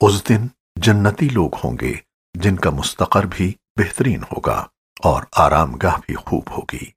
اس دن جنتی لوگ ہوں گے جن کا مستقر بھی بہترین ہوگا اور آرام گاہ بھی خوب ہوگی۔